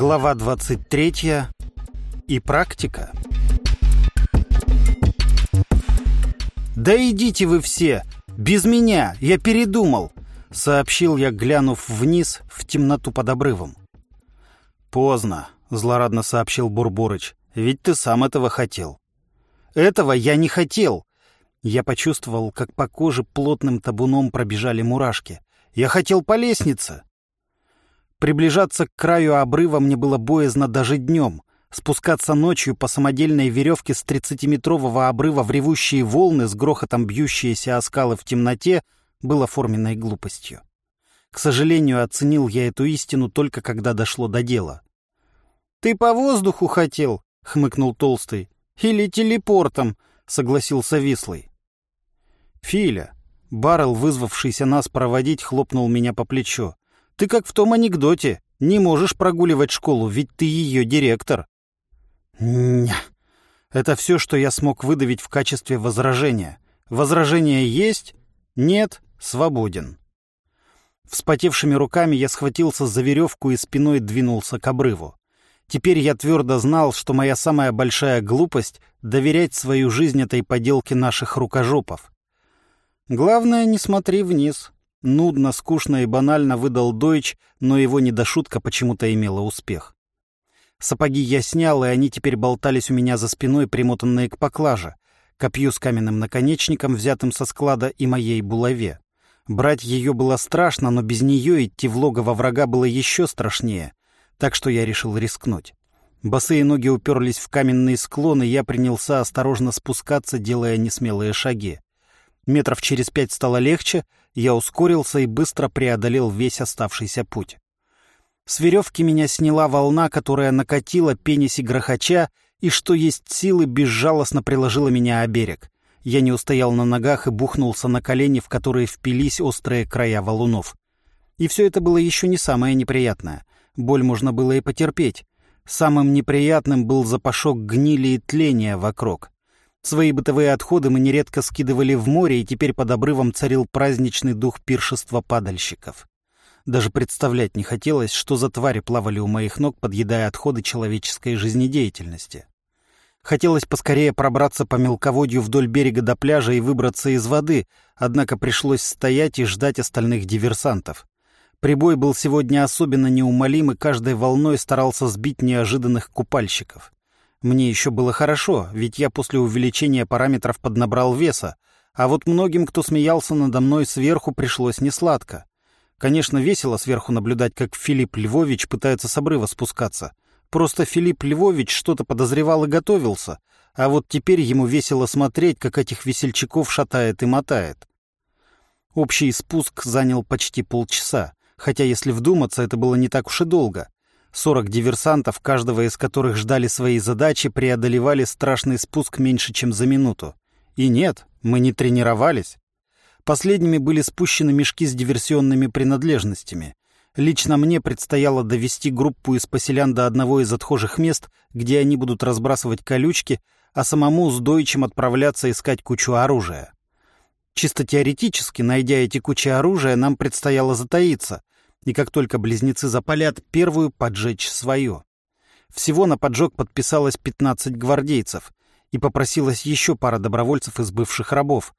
Глава 23. И практика. «Да идите вы все! Без меня! Я передумал!» — сообщил я, глянув вниз в темноту под обрывом. «Поздно», — злорадно сообщил Бурборыч. «Ведь ты сам этого хотел». «Этого я не хотел!» Я почувствовал, как по коже плотным табуном пробежали мурашки. «Я хотел по лестнице!» Приближаться к краю обрыва мне было боязно даже днем. Спускаться ночью по самодельной веревке с тридцатиметрового обрыва в ревущие волны с грохотом бьющиеся о скалы в темноте было форменной глупостью. К сожалению, оценил я эту истину только когда дошло до дела. «Ты по воздуху хотел?» — хмыкнул Толстый. «Или телепортом?» — согласился Вислый. «Филя!» — Баррел, вызвавшийся нас проводить, хлопнул меня по плечу. Ты как в том анекдоте. Не можешь прогуливать школу, ведь ты ее директор. Ня. Это все, что я смог выдавить в качестве возражения. Возражение есть? Нет? Свободен. Вспотевшими руками я схватился за веревку и спиной двинулся к обрыву. Теперь я твердо знал, что моя самая большая глупость — доверять свою жизнь этой поделке наших рукожопов. Главное, не смотри вниз. Нудно, скучно и банально выдал Дойч, но его недошутка почему-то имела успех. Сапоги я снял, и они теперь болтались у меня за спиной, примотанные к поклаже, копью с каменным наконечником, взятым со склада, и моей булаве. Брать ее было страшно, но без нее идти в логово врага было еще страшнее, так что я решил рискнуть. Босые ноги уперлись в каменный склон, и я принялся осторожно спускаться, делая несмелые шаги. Метров через пять стало легче, я ускорился и быстро преодолел весь оставшийся путь. С веревки меня сняла волна, которая накатила пениси грохоча и, что есть силы, безжалостно приложила меня о берег. Я не устоял на ногах и бухнулся на колени, в которые впились острые края валунов. И все это было еще не самое неприятное. Боль можно было и потерпеть. Самым неприятным был запашок гнили и тления вокруг. Свои бытовые отходы мы нередко скидывали в море, и теперь под обрывом царил праздничный дух пиршества падальщиков. Даже представлять не хотелось, что за твари плавали у моих ног, подъедая отходы человеческой жизнедеятельности. Хотелось поскорее пробраться по мелководью вдоль берега до пляжа и выбраться из воды, однако пришлось стоять и ждать остальных диверсантов. Прибой был сегодня особенно неумолим и каждой волной старался сбить неожиданных купальщиков. Мне еще было хорошо, ведь я после увеличения параметров поднабрал веса, а вот многим, кто смеялся надо мной сверху, пришлось несладко. Конечно, весело сверху наблюдать, как Филипп Львович пытается с обрыва спускаться. Просто Филипп Львович что-то подозревал и готовился, а вот теперь ему весело смотреть, как этих весельчаков шатает и мотает. Общий спуск занял почти полчаса, хотя, если вдуматься, это было не так уж и долго. Сорок диверсантов, каждого из которых ждали свои задачи, преодолевали страшный спуск меньше, чем за минуту. И нет, мы не тренировались. Последними были спущены мешки с диверсионными принадлежностями. Лично мне предстояло довести группу из поселян до одного из отхожих мест, где они будут разбрасывать колючки, а самому с Дойчем отправляться искать кучу оружия. Чисто теоретически, найдя эти кучи оружия, нам предстояло затаиться, и как только близнецы запалят, первую поджечь свое. Всего на поджог подписалось 15 гвардейцев, и попросилась еще пара добровольцев из бывших рабов,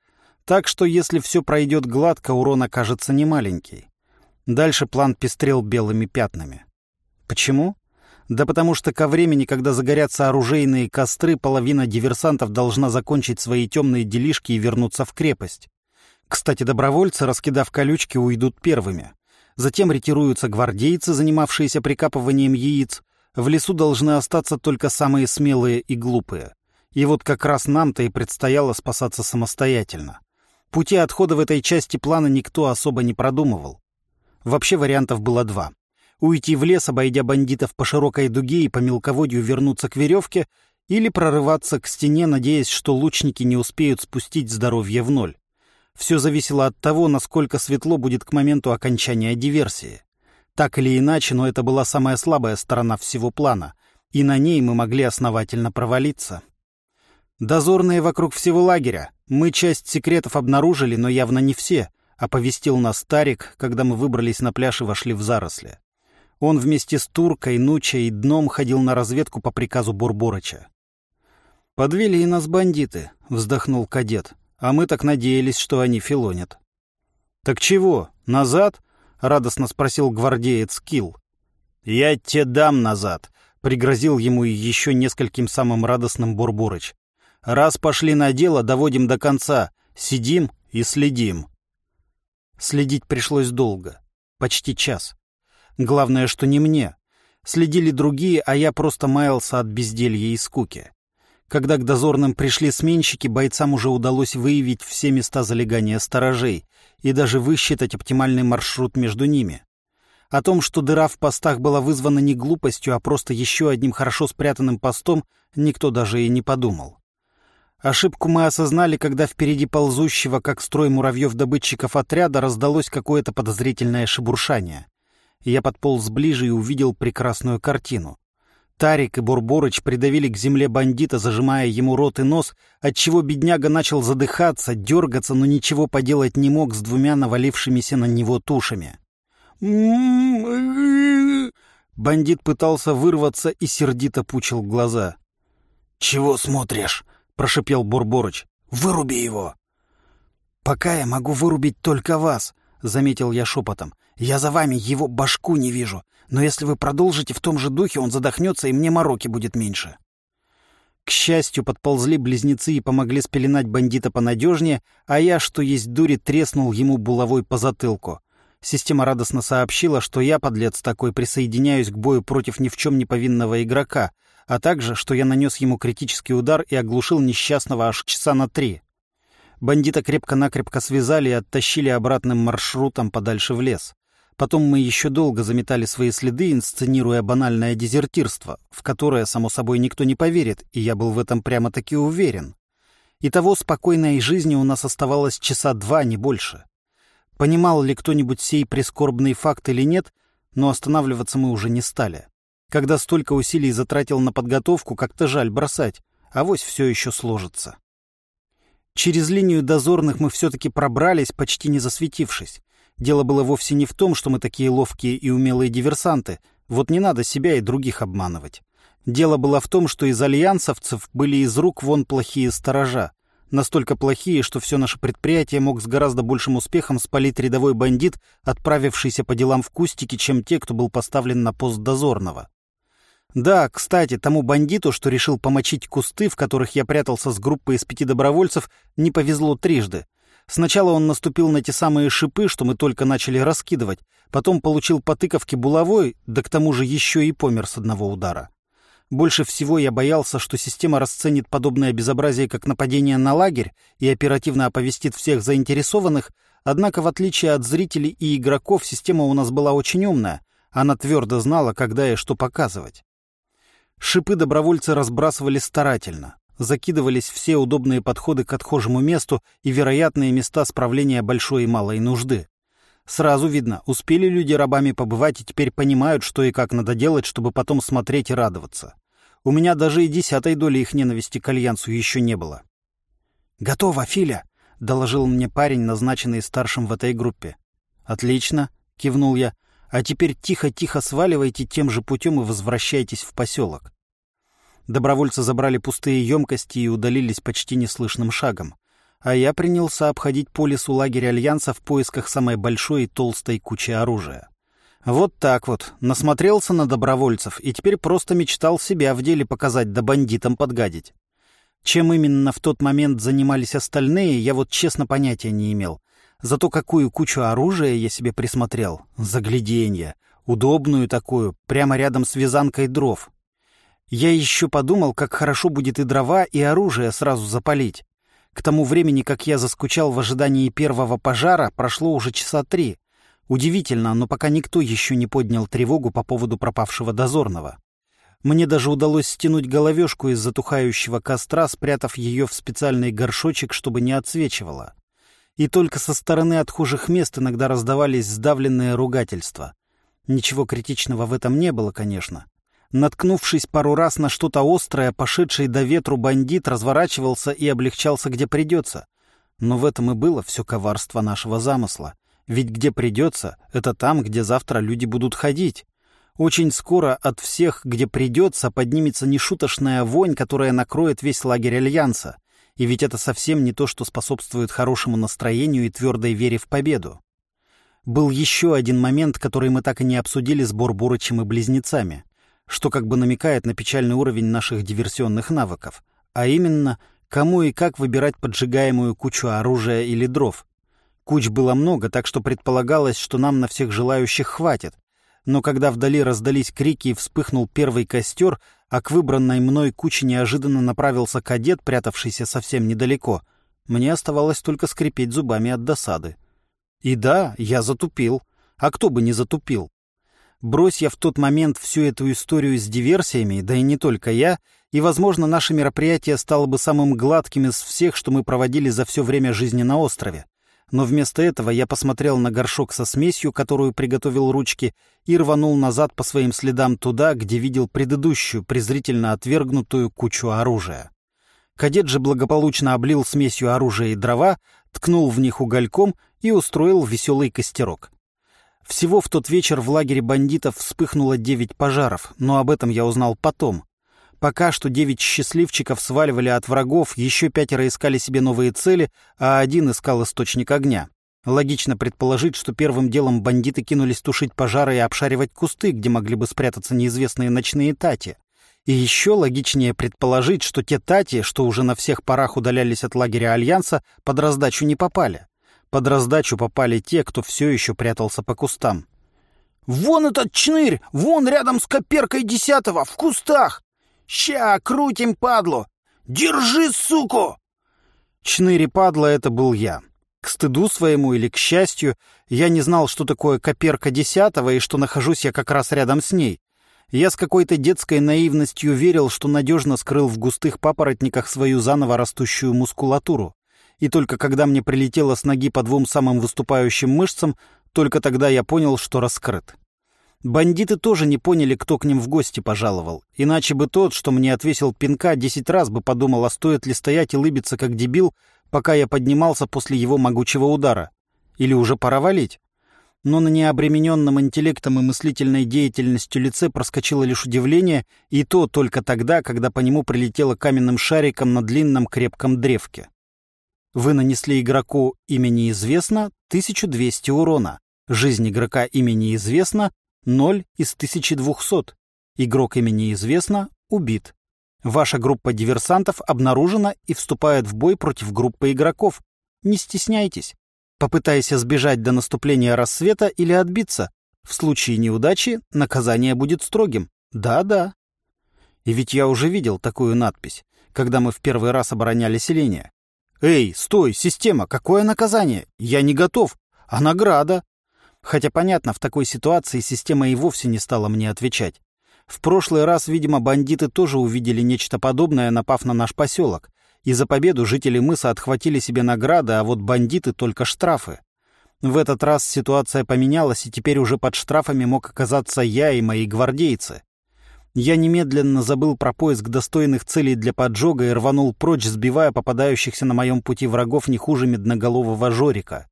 так что если все пройдет гладко, урон окажется немаленький. Дальше план пестрел белыми пятнами. Почему? Да потому что ко времени, когда загорятся оружейные костры, половина диверсантов должна закончить свои темные делишки и вернуться в крепость. Кстати, добровольцы, раскидав колючки, уйдут первыми. Затем ретируются гвардейцы, занимавшиеся прикапыванием яиц. В лесу должны остаться только самые смелые и глупые. И вот как раз нам-то и предстояло спасаться самостоятельно. Пути отхода в этой части плана никто особо не продумывал. Вообще вариантов было два. Уйти в лес, обойдя бандитов по широкой дуге и по мелководью вернуться к веревке, или прорываться к стене, надеясь, что лучники не успеют спустить здоровье в ноль. Все зависело от того, насколько светло будет к моменту окончания диверсии. Так или иначе, но это была самая слабая сторона всего плана, и на ней мы могли основательно провалиться. «Дозорные вокруг всего лагеря. Мы часть секретов обнаружили, но явно не все», — оповестил нас Тарик, когда мы выбрались на пляж и вошли в заросли. Он вместе с Туркой, Нучей и Дном ходил на разведку по приказу Бурборыча. «Подвели нас бандиты», — вздохнул кадет. «А мы так надеялись, что они филонят». «Так чего, назад?» — радостно спросил гвардеец Килл. «Я тебе дам назад», — пригрозил ему еще нескольким самым радостным Бурборыч. «Раз пошли на дело, доводим до конца. Сидим и следим». Следить пришлось долго. Почти час. Главное, что не мне. Следили другие, а я просто маялся от безделья и скуки. Когда к дозорным пришли сменщики, бойцам уже удалось выявить все места залегания сторожей и даже высчитать оптимальный маршрут между ними. О том, что дыра в постах была вызвана не глупостью, а просто еще одним хорошо спрятанным постом, никто даже и не подумал. Ошибку мы осознали, когда впереди ползущего, как строй муравьев-добытчиков отряда, раздалось какое-то подозрительное шебуршание. Я подполз ближе и увидел прекрасную картину. Тарик и Бурборыч придавили к земле бандита, зажимая ему рот и нос, отчего бедняга начал задыхаться, дергаться, но ничего поделать не мог с двумя навалившимися на него тушами. Бандит пытался вырваться и сердито пучил глаза. «Чего смотришь?» — прошипел Бурборыч. «Выруби его!» «Пока я могу вырубить только вас», — заметил я шепотом. «Я за вами его башку не вижу. Но если вы продолжите в том же духе, он задохнется, и мне мороки будет меньше. К счастью, подползли близнецы и помогли спеленать бандита понадежнее, а я, что есть дури, треснул ему булавой по затылку. Система радостно сообщила, что я, подлец такой, присоединяюсь к бою против ни в чем не повинного игрока, а также, что я нанес ему критический удар и оглушил несчастного аж часа на три. Бандита крепко-накрепко связали и оттащили обратным маршрутом подальше в лес. Потом мы еще долго заметали свои следы, инсценируя банальное дезертирство, в которое, само собой, никто не поверит, и я был в этом прямо-таки уверен. Итого спокойной жизни у нас оставалось часа два, не больше. Понимал ли кто-нибудь сей прискорбный факт или нет, но останавливаться мы уже не стали. Когда столько усилий затратил на подготовку, как-то жаль бросать, а вось все еще сложится. Через линию дозорных мы все-таки пробрались, почти не засветившись. Дело было вовсе не в том, что мы такие ловкие и умелые диверсанты. Вот не надо себя и других обманывать. Дело было в том, что из альянсовцев были из рук вон плохие сторожа. Настолько плохие, что все наше предприятие мог с гораздо большим успехом спалить рядовой бандит, отправившийся по делам в кустики, чем те, кто был поставлен на пост дозорного. Да, кстати, тому бандиту, что решил помочить кусты, в которых я прятался с группой из пяти добровольцев, не повезло трижды. Сначала он наступил на те самые шипы, что мы только начали раскидывать, потом получил по тыковке булавой, да к тому же еще и помер с одного удара. Больше всего я боялся, что система расценит подобное безобразие как нападение на лагерь и оперативно оповестит всех заинтересованных, однако в отличие от зрителей и игроков система у нас была очень умная, она твердо знала, когда и что показывать. Шипы добровольцы разбрасывали старательно закидывались все удобные подходы к отхожему месту и вероятные места справления большой и малой нужды. Сразу видно, успели люди рабами побывать и теперь понимают, что и как надо делать, чтобы потом смотреть и радоваться. У меня даже и десятой доли их ненависти к Альянсу еще не было. «Готово, Филя!» — доложил мне парень, назначенный старшим в этой группе. «Отлично!» — кивнул я. «А теперь тихо-тихо сваливайте тем же путем и возвращайтесь в поселок. Добровольцы забрали пустые емкости и удалились почти неслышным шагом. А я принялся обходить по лесу лагеря Альянса в поисках самой большой и толстой кучи оружия. Вот так вот. Насмотрелся на добровольцев и теперь просто мечтал себя в деле показать да бандитам подгадить. Чем именно в тот момент занимались остальные, я вот честно понятия не имел. Зато какую кучу оружия я себе присмотрел. Загляденье. Удобную такую, прямо рядом с вязанкой дров. Я еще подумал, как хорошо будет и дрова, и оружие сразу запалить. К тому времени, как я заскучал в ожидании первого пожара, прошло уже часа три. Удивительно, но пока никто еще не поднял тревогу по поводу пропавшего дозорного. Мне даже удалось стянуть головешку из затухающего костра, спрятав ее в специальный горшочек, чтобы не отсвечивало. И только со стороны отхожих мест иногда раздавались сдавленные ругательства. Ничего критичного в этом не было, конечно. Наткнувшись пару раз на что-то острое, пошедший до ветру бандит разворачивался и облегчался где придется. Но в этом и было все коварство нашего замысла. Ведь где придется, это там, где завтра люди будут ходить. Очень скоро от всех, где придется, поднимется нешуточная вонь, которая накроет весь лагерь Альянса. И ведь это совсем не то, что способствует хорошему настроению и твердой вере в победу. Был еще один момент, который мы так и не обсудили с Борбурычем и близнецами, что как бы намекает на печальный уровень наших диверсионных навыков, а именно, кому и как выбирать поджигаемую кучу оружия или дров. Куч было много, так что предполагалось, что нам на всех желающих хватит, но когда вдали раздались крики и вспыхнул первый костер, а к выбранной мной куче неожиданно направился кадет, прятавшийся совсем недалеко, мне оставалось только скрипеть зубами от досады. И да, я затупил. А кто бы не затупил? Брось я в тот момент всю эту историю с диверсиями, да и не только я, и, возможно, наше мероприятие стало бы самым гладким из всех, что мы проводили за все время жизни на острове но вместо этого я посмотрел на горшок со смесью, которую приготовил ручки, и рванул назад по своим следам туда, где видел предыдущую, презрительно отвергнутую кучу оружия. Кадет же благополучно облил смесью оружия и дрова, ткнул в них угольком и устроил веселый костерок. Всего в тот вечер в лагере бандитов вспыхнуло девять пожаров, но об этом я узнал потом. Пока что девять счастливчиков сваливали от врагов, еще пятеро искали себе новые цели, а один искал источник огня. Логично предположить, что первым делом бандиты кинулись тушить пожары и обшаривать кусты, где могли бы спрятаться неизвестные ночные тати. И еще логичнее предположить, что те тати, что уже на всех парах удалялись от лагеря Альянса, под раздачу не попали. Под раздачу попали те, кто все еще прятался по кустам. «Вон этот чнырь! Вон рядом с коперкой десятого, в кустах!» «Ща, крутим падлу! Держи, суку!» Чныри падла — это был я. К стыду своему или к счастью, я не знал, что такое коперка десятого и что нахожусь я как раз рядом с ней. Я с какой-то детской наивностью верил, что надежно скрыл в густых папоротниках свою заново растущую мускулатуру. И только когда мне прилетело с ноги по двум самым выступающим мышцам, только тогда я понял, что раскрыт. Бандиты тоже не поняли, кто к ним в гости пожаловал. Иначе бы тот, что мне отвесил пинка, десять раз бы подумал, а стоит ли стоять и лыбиться, как дебил, пока я поднимался после его могучего удара. Или уже пора валить. Но на необремененном интеллектом и мыслительной деятельностью лице проскочило лишь удивление, и то только тогда, когда по нему прилетело каменным шариком на длинном крепком древке. Вы нанесли игроку имени известно 1200 урона. Жизнь игрока имени известно 0 из 1200. Игрок имени известно, убит. Ваша группа диверсантов обнаружена и вступает в бой против группы игроков. Не стесняйтесь. Попытайся сбежать до наступления рассвета или отбиться. В случае неудачи наказание будет строгим. Да-да. И ведь я уже видел такую надпись, когда мы в первый раз обороняли селение. «Эй, стой, система, какое наказание? Я не готов. А награда? Хотя, понятно, в такой ситуации система и вовсе не стала мне отвечать. В прошлый раз, видимо, бандиты тоже увидели нечто подобное, напав на наш поселок. И за победу жители мыса отхватили себе награды, а вот бандиты только штрафы. В этот раз ситуация поменялась, и теперь уже под штрафами мог оказаться я и мои гвардейцы. Я немедленно забыл про поиск достойных целей для поджога и рванул прочь, сбивая попадающихся на моем пути врагов не хуже медноголового Жорика.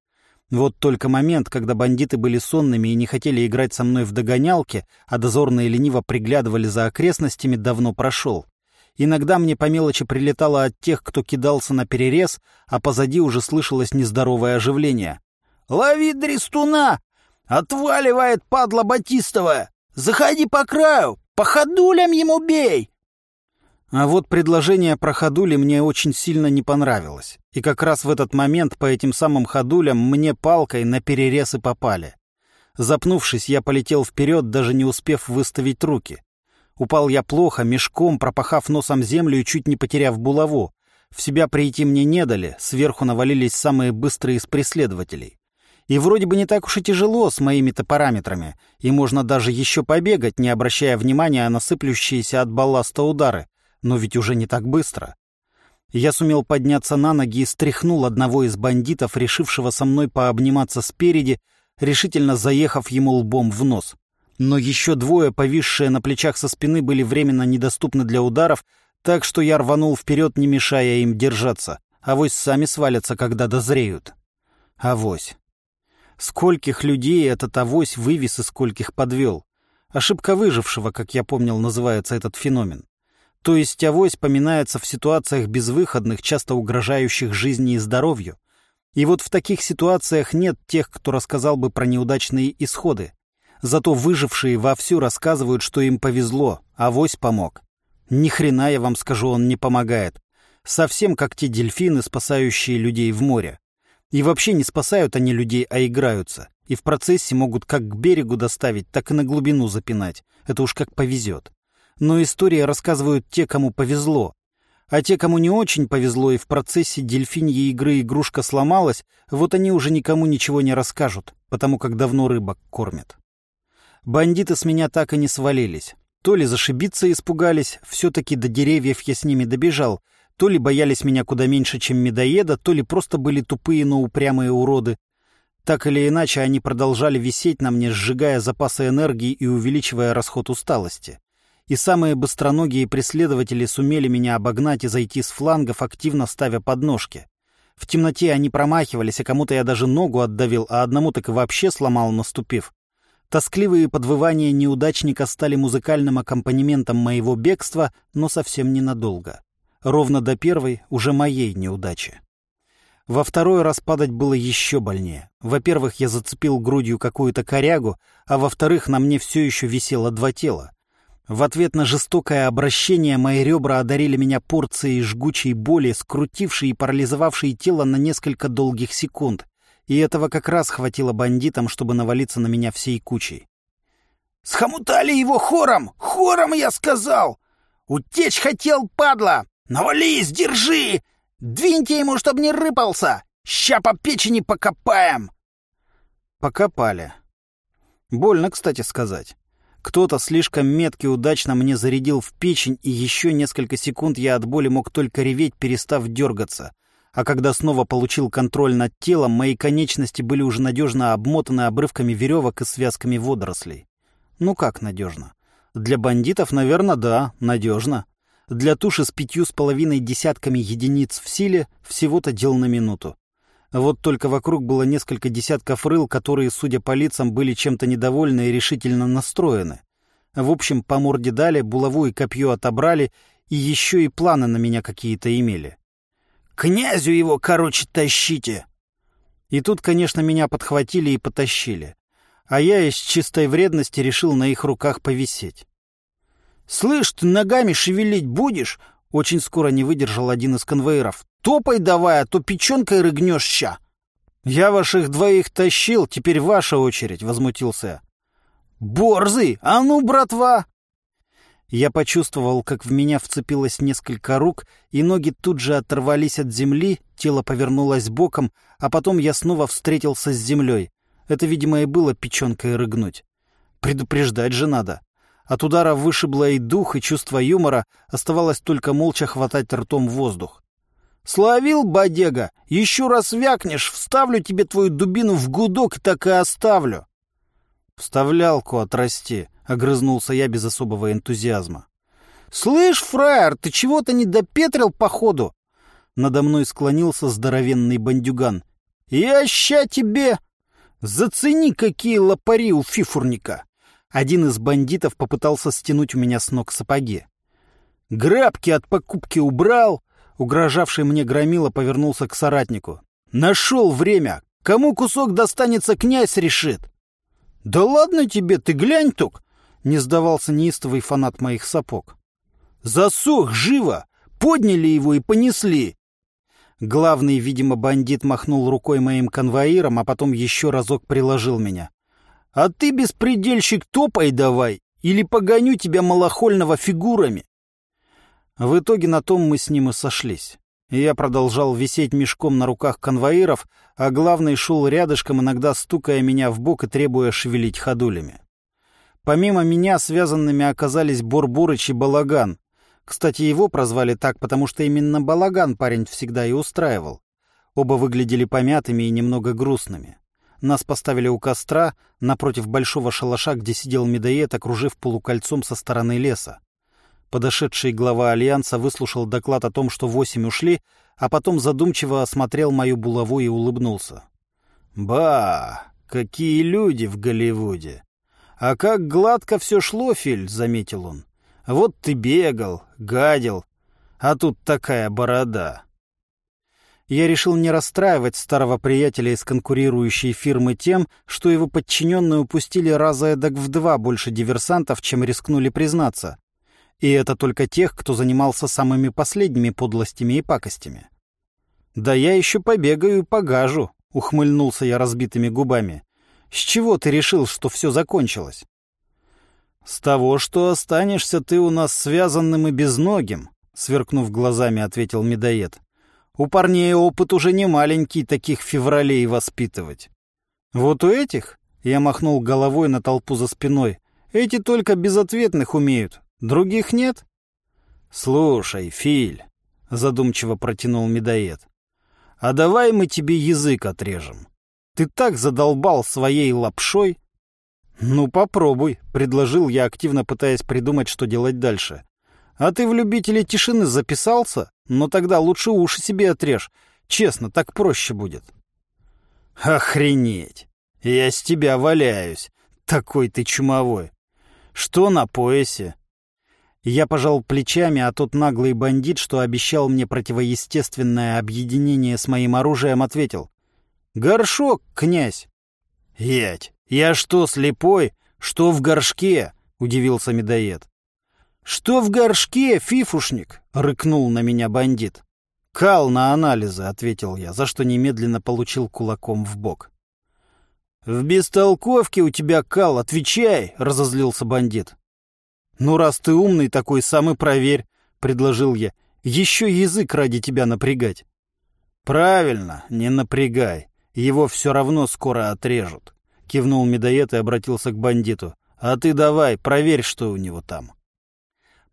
Вот только момент, когда бандиты были сонными и не хотели играть со мной в догонялки, а дозорные лениво приглядывали за окрестностями, давно прошел. Иногда мне по мелочи прилетало от тех, кто кидался на перерез, а позади уже слышалось нездоровое оживление. «Лови дрестуна! Отваливает, падла Батистова! Заходи по краю! По ходулям ему бей!» А вот предложение про ходули мне очень сильно не понравилось. И как раз в этот момент по этим самым ходулям мне палкой на перерез и попали. Запнувшись, я полетел вперед, даже не успев выставить руки. Упал я плохо, мешком, пропахав носом землю и чуть не потеряв булаву. В себя прийти мне не дали, сверху навалились самые быстрые из преследователей. И вроде бы не так уж и тяжело с моими-то параметрами, и можно даже еще побегать, не обращая внимания на сыплющиеся от балласта удары но ведь уже не так быстро. Я сумел подняться на ноги и стряхнул одного из бандитов, решившего со мной пообниматься спереди, решительно заехав ему лбом в нос. Но еще двое, повисшие на плечах со спины, были временно недоступны для ударов, так что я рванул вперед, не мешая им держаться. Авось сами свалятся, когда дозреют. Авось. Скольких людей этот авось вывез и скольких подвел. Ошибка выжившего, как я помнил, называется этот феномен. То есть авось поминается в ситуациях безвыходных, часто угрожающих жизни и здоровью. И вот в таких ситуациях нет тех, кто рассказал бы про неудачные исходы. Зато выжившие вовсю рассказывают, что им повезло, авось помог. Ни хрена, я вам скажу, он не помогает. Совсем как те дельфины, спасающие людей в море. И вообще не спасают они людей, а играются. И в процессе могут как к берегу доставить, так и на глубину запинать. Это уж как повезет но истории рассказывают те, кому повезло. А те, кому не очень повезло и в процессе дельфиньей игры игрушка сломалась, вот они уже никому ничего не расскажут, потому как давно рыбок кормят. Бандиты с меня так и не свалились. То ли зашибиться испугались, все-таки до деревьев я с ними добежал, то ли боялись меня куда меньше, чем медоеда, то ли просто были тупые, но упрямые уроды. Так или иначе, они продолжали висеть на мне, сжигая запасы энергии и увеличивая расход усталости и самые быстроногие преследователи сумели меня обогнать и зайти с флангов, активно ставя подножки. В темноте они промахивались, а кому-то я даже ногу отдавил, а одному так и вообще сломал, наступив. Тоскливые подвывания неудачника стали музыкальным аккомпанементом моего бегства, но совсем ненадолго. Ровно до первой, уже моей неудачи. Во второй раз падать было еще больнее. Во-первых, я зацепил грудью какую-то корягу, а во-вторых, на мне все еще висело два тела. В ответ на жестокое обращение мои ребра одарили меня порцией жгучей боли, скрутившей и парализовавшей тело на несколько долгих секунд. И этого как раз хватило бандитам, чтобы навалиться на меня всей кучей. «Схомутали его хором! Хором, я сказал! Утечь хотел, падла! Навались, держи! Двиньте ему, чтоб не рыпался! Ща по печени покопаем!» Покопали. Больно, кстати сказать. Кто-то слишком меткий удачно мне зарядил в печень, и еще несколько секунд я от боли мог только реветь, перестав дергаться. А когда снова получил контроль над телом, мои конечности были уже надежно обмотаны обрывками веревок и связками водорослей. Ну как надежно? Для бандитов, наверное, да, надежно. Для туши с пятью с половиной десятками единиц в силе всего-то дел на минуту. Вот только вокруг было несколько десятков рыл, которые, судя по лицам, были чем-то недовольны и решительно настроены. В общем, по морде дали, булаву и копье отобрали, и еще и планы на меня какие-то имели. «Князю его, короче, тащите!» И тут, конечно, меня подхватили и потащили. А я из чистой вредности решил на их руках повисеть. «Слышь, ты ногами шевелить будешь?» Очень скоро не выдержал один из конвоиров. Топай давай, а то печенкой рыгнешь ща. Я ваших двоих тащил, теперь ваша очередь, возмутился. Борзый, а ну, братва! Я почувствовал, как в меня вцепилось несколько рук, и ноги тут же оторвались от земли, тело повернулось боком, а потом я снова встретился с землей. Это, видимо, и было печенкой рыгнуть. Предупреждать же надо. От удара вышибло и дух, и чувство юмора, оставалось только молча хватать ртом воздух. Словил, бодега, еще раз вякнешь, вставлю тебе твою дубину в гудок и так и оставлю. Вставлялку отрасти, огрызнулся я без особого энтузиазма. Слышь, фраер, ты чего-то не допетрил, походу? Надо мной склонился здоровенный бандюган. Я ща тебе... Зацени, какие лопари у фифурника. Один из бандитов попытался стянуть у меня с ног сапоги. Грабки от покупки убрал, Угрожавший мне громила повернулся к соратнику. «Нашел время! Кому кусок достанется, князь решит!» «Да ладно тебе, ты глянь тук!» — не сдавался неистовый фанат моих сапог. «Засох, живо! Подняли его и понесли!» Главный, видимо, бандит махнул рукой моим конвоирам, а потом еще разок приложил меня. «А ты, беспредельщик, топай давай, или погоню тебя малохольного фигурами!» В итоге на том мы с ним и сошлись. Я продолжал висеть мешком на руках конвоиров, а главный шел рядышком, иногда стукая меня в бок и требуя шевелить ходулями. Помимо меня связанными оказались Борбурыч и Балаган. Кстати, его прозвали так, потому что именно Балаган парень всегда и устраивал. Оба выглядели помятыми и немного грустными. Нас поставили у костра, напротив большого шалаша, где сидел медоед, окружив полукольцом со стороны леса. Подошедший глава Альянса выслушал доклад о том, что восемь ушли, а потом задумчиво осмотрел мою булаву и улыбнулся. «Ба! Какие люди в Голливуде! «А как гладко все шло, Филь», — заметил он. «Вот ты бегал, гадил, а тут такая борода». Я решил не расстраивать старого приятеля из конкурирующей фирмы тем, что его подчиненные упустили раза эдак в два больше диверсантов, чем рискнули признаться. И это только тех, кто занимался самыми последними подлостями и пакостями. «Да я еще побегаю и погажу», — ухмыльнулся я разбитыми губами. С чего ты решил, что все закончилось? С того, что останешься ты у нас связанным и безногим, сверкнув глазами, ответил медоед. У парней опыт уже не маленький таких февралей воспитывать. Вот у этих, я махнул головой на толпу за спиной, эти только безответных умеют, других нет. Слушай, Филь, задумчиво протянул медоед, а давай мы тебе язык отрежем. Ты так задолбал своей лапшой. Ну, попробуй, предложил я, активно пытаясь придумать, что делать дальше. А ты в любителей тишины записался? Но тогда лучше уши себе отрежь. Честно, так проще будет. Охренеть! Я с тебя валяюсь. Такой ты чумовой. Что на поясе? Я пожал плечами, а тот наглый бандит, что обещал мне противоестественное объединение с моим оружием, ответил. Горшок, князь. Ять, я что, слепой? Что в горшке? Удивился медоед. Что в горшке, фифушник? Рыкнул на меня бандит. Кал на анализы, ответил я, за что немедленно получил кулаком в бок. В бестолковке у тебя кал, отвечай, разозлился бандит. Ну, раз ты умный такой, сам и проверь, предложил я. Еще язык ради тебя напрягать. Правильно, не напрягай. Его все равно скоро отрежут. Кивнул медоед и обратился к бандиту. А ты давай, проверь, что у него там.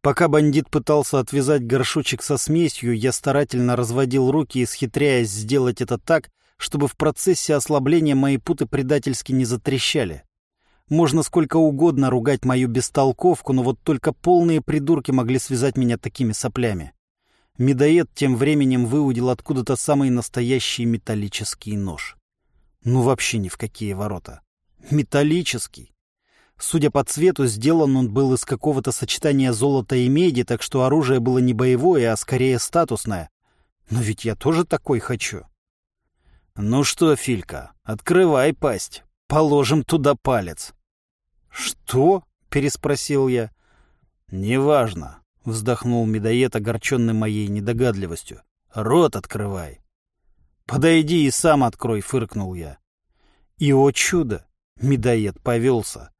Пока бандит пытался отвязать горшочек со смесью, я старательно разводил руки, исхитряясь сделать это так, чтобы в процессе ослабления мои путы предательски не затрещали. Можно сколько угодно ругать мою бестолковку, но вот только полные придурки могли связать меня такими соплями. Медоед тем временем выудил откуда-то самый настоящий металлический нож. Ну вообще ни в какие ворота. Металлический. Судя по цвету, сделан он был из какого-то сочетания золота и меди, так что оружие было не боевое, а скорее статусное. Но ведь я тоже такой хочу. Ну что, Филька, открывай пасть. Положим туда палец. Что? переспросил я. Неважно. Вздохнул медоед, огорченный моей недогадливостью. «Рот открывай!» «Подойди и сам открой!» — фыркнул я. И, о чудо! Медоед повелся.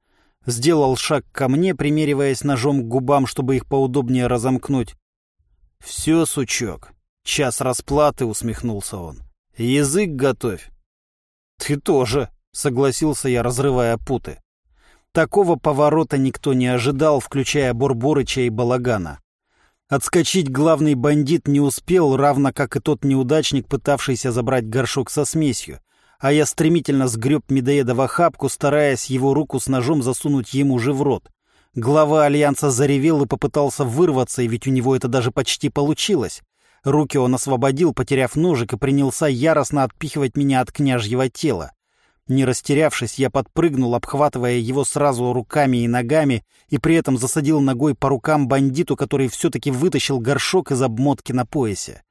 Сделал шаг ко мне, примериваясь ножом к губам, чтобы их поудобнее разомкнуть. «Все, сучок, час расплаты!» — усмехнулся он. «Язык готовь!» «Ты тоже!» — согласился я, разрывая путы. Такого поворота никто не ожидал, включая Бурборыча и Балагана. Отскочить главный бандит не успел, равно как и тот неудачник, пытавшийся забрать горшок со смесью, а я стремительно сгреб медоеда в охапку, стараясь его руку с ножом засунуть ему же в рот. Глава Альянса заревел и попытался вырваться, и ведь у него это даже почти получилось. Руки он освободил, потеряв ножик, и принялся яростно отпихивать меня от княжьего тела. Не растерявшись, я подпрыгнул, обхватывая его сразу руками и ногами, и при этом засадил ногой по рукам бандиту, который все-таки вытащил горшок из обмотки на поясе.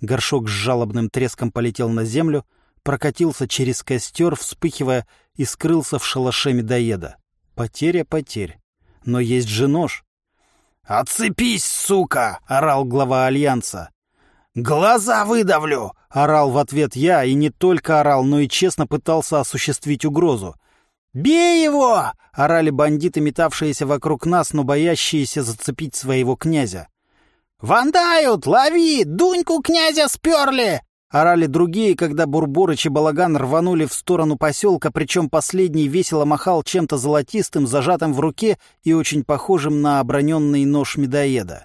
Горшок с жалобным треском полетел на землю, прокатился через костер, вспыхивая, и скрылся в шалаше медоеда. Потеря потерь. Но есть же нож. «Отцепись, сука!» — орал глава Альянса. «Глаза выдавлю!» — орал в ответ я, и не только орал, но и честно пытался осуществить угрозу. «Бей его!» — орали бандиты, метавшиеся вокруг нас, но боящиеся зацепить своего князя. «Вандают! Лови! Дуньку князя сперли!» Орали другие, когда Бурборыч и Балаган рванули в сторону поселка, причем последний весело махал чем-то золотистым, зажатым в руке и очень похожим на оброненный нож медоеда.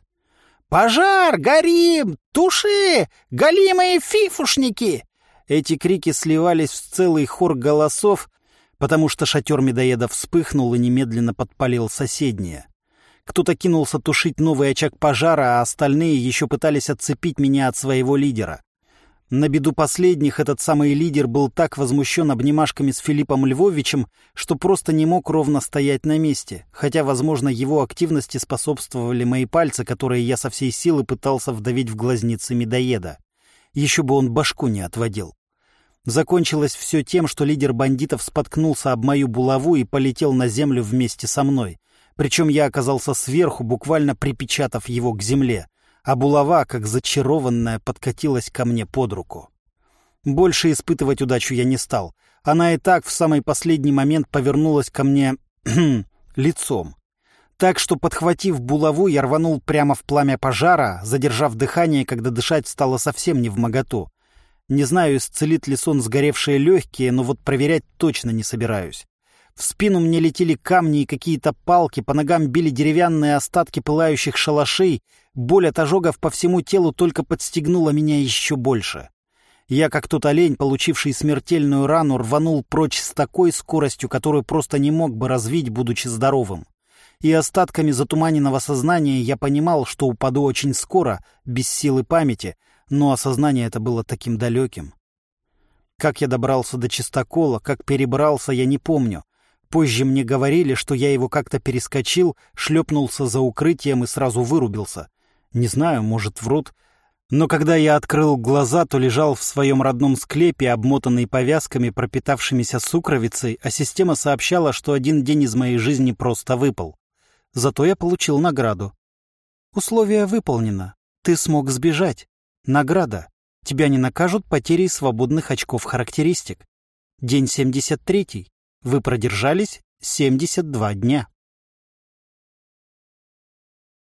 «Пожар! Горим! Туши! Голимые фифушники!» Эти крики сливались в целый хор голосов, потому что шатер медоеда вспыхнул и немедленно подпалил соседнее. Кто-то кинулся тушить новый очаг пожара, а остальные еще пытались отцепить меня от своего лидера. На беду последних этот самый лидер был так возмущен обнимашками с Филиппом Львовичем, что просто не мог ровно стоять на месте, хотя, возможно, его активности способствовали мои пальцы, которые я со всей силы пытался вдавить в глазницы медоеда. Еще бы он башку не отводил. Закончилось все тем, что лидер бандитов споткнулся об мою булаву и полетел на землю вместе со мной. Причем я оказался сверху, буквально припечатав его к земле а булава, как зачарованная, подкатилась ко мне под руку. Больше испытывать удачу я не стал. Она и так в самый последний момент повернулась ко мне лицом. Так что, подхватив булаву, я рванул прямо в пламя пожара, задержав дыхание, когда дышать стало совсем не в моготу. Не знаю, исцелит ли сон сгоревшие легкие, но вот проверять точно не собираюсь. В спину мне летели камни и какие-то палки, по ногам били деревянные остатки пылающих шалашей, боль от ожогов по всему телу только подстегнула меня еще больше. Я, как тот олень, получивший смертельную рану, рванул прочь с такой скоростью, которую просто не мог бы развить, будучи здоровым. И остатками затуманенного сознания я понимал, что упаду очень скоро, без силы памяти, но осознание это было таким далеким. Как я добрался до чистокола, как перебрался, я не помню. Позже мне говорили, что я его как-то перескочил, шлепнулся за укрытием и сразу вырубился. Не знаю, может, врут. Но когда я открыл глаза, то лежал в своем родном склепе, обмотанный повязками, пропитавшимися сукровицей, а система сообщала, что один день из моей жизни просто выпал. Зато я получил награду. Условие выполнено. Ты смог сбежать. Награда. Тебя не накажут потерей свободных очков характеристик. День 73. Вы продержались 72 дня.